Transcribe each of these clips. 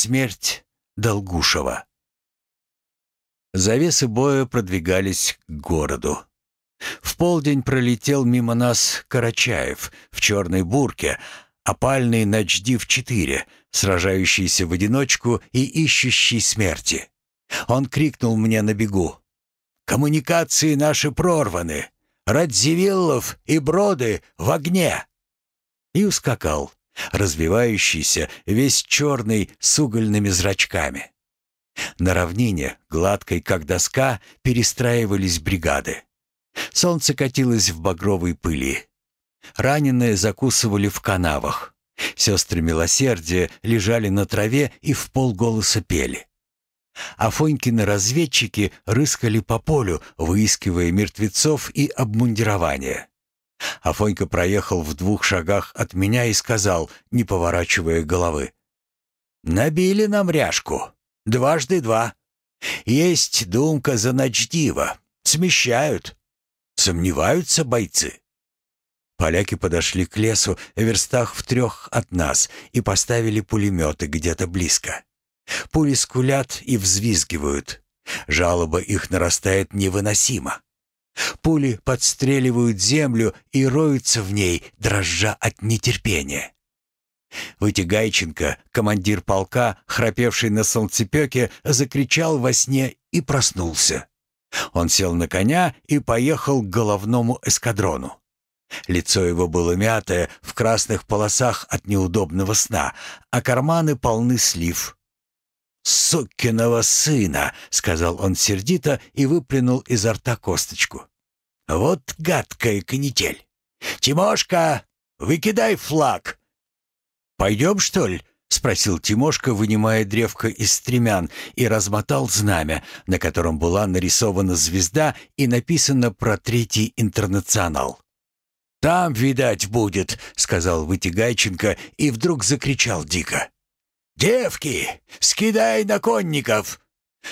Смерть Долгушева. Завесы боя продвигались к городу. В полдень пролетел мимо нас Карачаев в черной бурке, опальный Начдив-4, сражающийся в одиночку и ищущий смерти. Он крикнул мне на бегу. «Коммуникации наши прорваны! Радзивиллов и Броды в огне!» И ускакал, развивающийся, весь черный, с угольными зрачками. На равнине, гладкой как доска, перестраивались бригады. Солнце катилось в багровой пыли. Раненые закусывали в канавах. Сестры милосердия лежали на траве и в полголоса пели. Афонькины разведчики рыскали по полю, выискивая мертвецов и обмундирование. Афонька проехал в двух шагах от меня и сказал, не поворачивая головы. «Набили нам ряжку. Дважды два. Есть думка за ночдива. Смещают. Сомневаются бойцы». Поляки подошли к лесу верстах в трех от нас и поставили пулеметы где-то близко. Пули скулят и взвизгивают. Жалоба их нарастает невыносимо. Пули подстреливают землю и роются в ней, дрожа от нетерпения. Вытягайченко, командир полка, храпевший на солнцепеке, закричал во сне и проснулся. Он сел на коня и поехал к головному эскадрону. Лицо его было мятое, в красных полосах от неудобного сна, а карманы полны слив. «Сукиного сына!» — сказал он сердито и выплюнул изо рта косточку. «Вот гадкая канитель! Тимошка, выкидай флаг!» «Пойдем, что ли?» — спросил Тимошка, вынимая древко из стремян, и размотал знамя, на котором была нарисована звезда и написано про Третий Интернационал. «Там, видать, будет», — сказал Вытягайченко и вдруг закричал дико. «Девки, скидай на конников!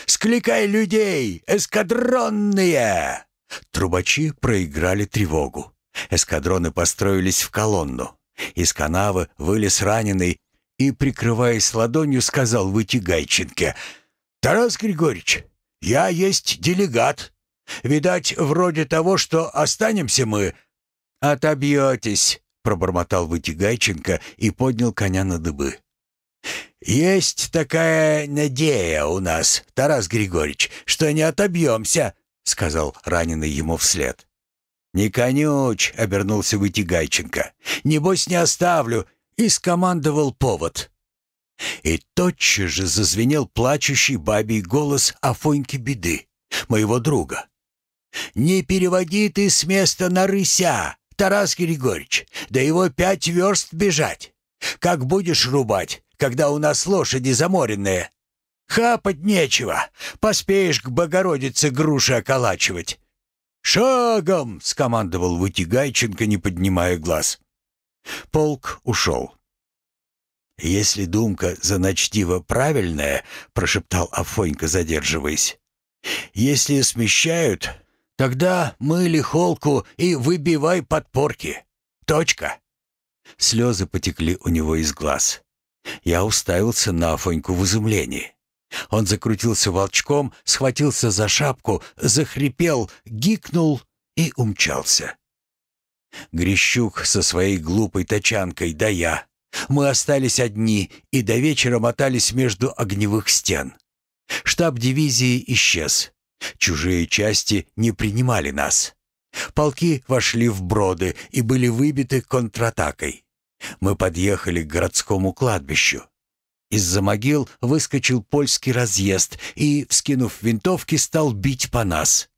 Скликай людей, эскадронные!» Трубачи проиграли тревогу. Эскадроны построились в колонну. Из канавы вылез раненый и, прикрываясь ладонью, сказал Вытягайченке, «Тарас Григорьевич, я есть делегат. Видать, вроде того, что останемся мы...» «Отобьетесь», — пробормотал Вытягайченко и поднял коня на дыбы. «Есть такая надея у нас, Тарас Григорьевич, что не отобьемся», — сказал раненый ему вслед. «Не конюч», — обернулся Вытягайченко. «Небось не оставлю», — и скомандовал повод. И тотчас же зазвенел плачущий бабий голос Афоньки Беды, моего друга. «Не переводи ты с места на рыся, Тарас Григорьевич, да его пять верст бежать. Как будешь рубать, когда у нас лошади заморенные. Хапать нечего, поспеешь к Богородице груши околачивать». «Шагом!» — скомандовал Вытягайченко, не поднимая глаз. Полк ушел. «Если думка за правильная», — прошептал Афонька, задерживаясь, — «если смещают, тогда мыли холку и выбивай подпорки. Точка». Слезы потекли у него из глаз. Я уставился на Афоньку в изумлении. Он закрутился волчком, схватился за шапку, захрипел, гикнул и умчался. Грещук со своей глупой тачанкой, да я. Мы остались одни и до вечера мотались между огневых стен. Штаб дивизии исчез. Чужие части не принимали нас. Полки вошли в броды и были выбиты контратакой. Мы подъехали к городскому кладбищу. Из-за могил выскочил польский разъезд и, вскинув винтовки, стал бить по нас.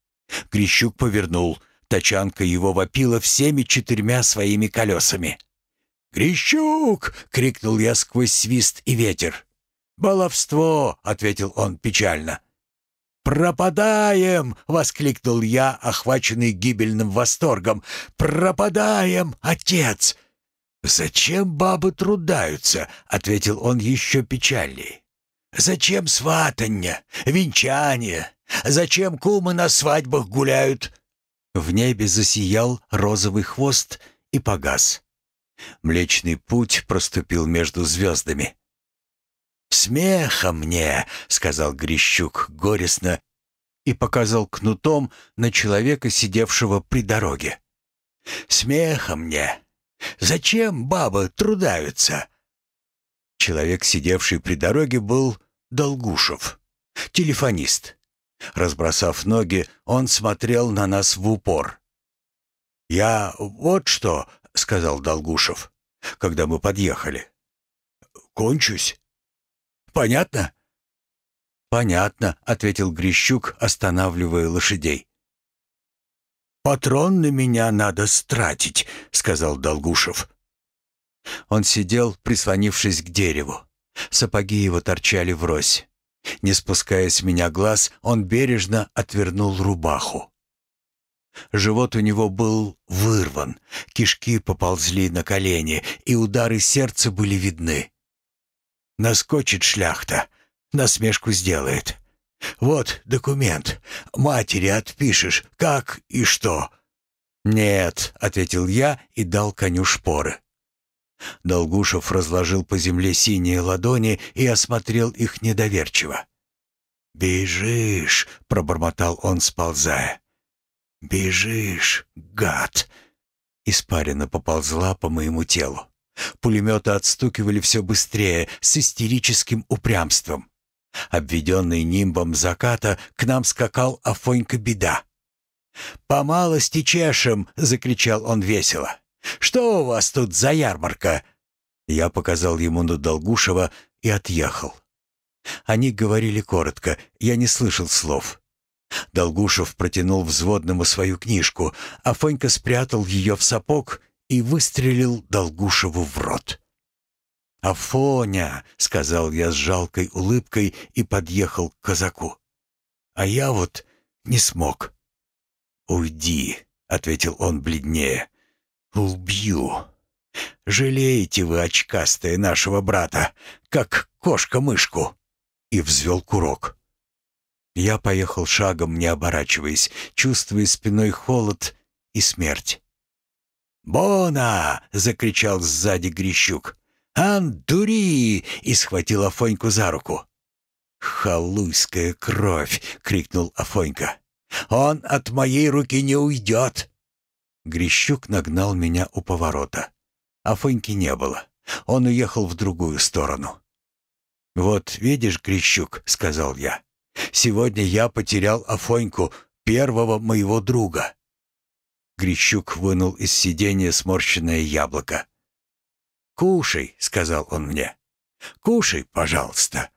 Крещук повернул. Тачанка его вопила всеми четырьмя своими колесами. «Крещук!» — крикнул я сквозь свист и ветер. «Баловство!» — ответил он печально. «Пропадаем!» — воскликнул я, охваченный гибельным восторгом. «Пропадаем, отец!» «Зачем бабы трудаются?» — ответил он еще печальнее. «Зачем сватанье, венчание? Зачем кумы на свадьбах гуляют?» В небе засиял розовый хвост и погас. Млечный путь проступил между звездами. «Смеха мне!» — сказал Грищук горестно и показал кнутом на человека, сидевшего при дороге. «Смеха мне! Зачем бабы трудаются?» Человек, сидевший при дороге, был Долгушев, телефонист. Разбросав ноги, он смотрел на нас в упор. «Я вот что», — сказал Долгушев, когда мы подъехали. «Кончусь. Понятно?» «Понятно», — ответил Грищук, останавливая лошадей. «Патрон на меня надо стратить», — сказал Долгушев. Он сидел, прислонившись к дереву. Сапоги его торчали врозь. Не спуская с меня глаз, он бережно отвернул рубаху. Живот у него был вырван, кишки поползли на колени, и удары сердца были видны. Наскочит шляхта, насмешку сделает. Вот документ. Матери отпишешь, как и что. «Нет», — ответил я и дал коню шпоры. Долгушев разложил по земле синие ладони и осмотрел их недоверчиво. «Бежишь!» — пробормотал он, сползая. «Бежишь, гад!» Испарина поползла по моему телу. Пулеметы отстукивали все быстрее, с истерическим упрямством. Обведенный нимбом заката, к нам скакал Афонька Беда. «По малости чешем!» — закричал он весело. Что у вас тут за ярмарка?» Я показал ему на Долгушева и отъехал. Они говорили коротко, я не слышал слов. Долгушев протянул взводному свою книжку, а Фонька спрятал ее в сапог и выстрелил Долгушеву в рот. «Афоня!» — сказал я с жалкой улыбкой и подъехал к казаку. «А я вот не смог». «Уйди!» — ответил он бледнее. «Убью! Жалеете вы, очкастые, нашего брата, как кошка-мышку!» И взвел курок. Я поехал шагом, не оборачиваясь, чувствуя спиной холод и смерть. «Бона!» — закричал сзади Грищук. «Андури!» — и схватил Афоньку за руку. «Халуйская кровь!» — крикнул Афонька. «Он от моей руки не уйдет!» Грищук нагнал меня у поворота. А Фоньки не было. Он уехал в другую сторону. «Вот видишь, Грищук», — сказал я, — «сегодня я потерял Афоньку, первого моего друга». Грищук вынул из сиденья сморщенное яблоко. «Кушай», — сказал он мне. «Кушай, пожалуйста».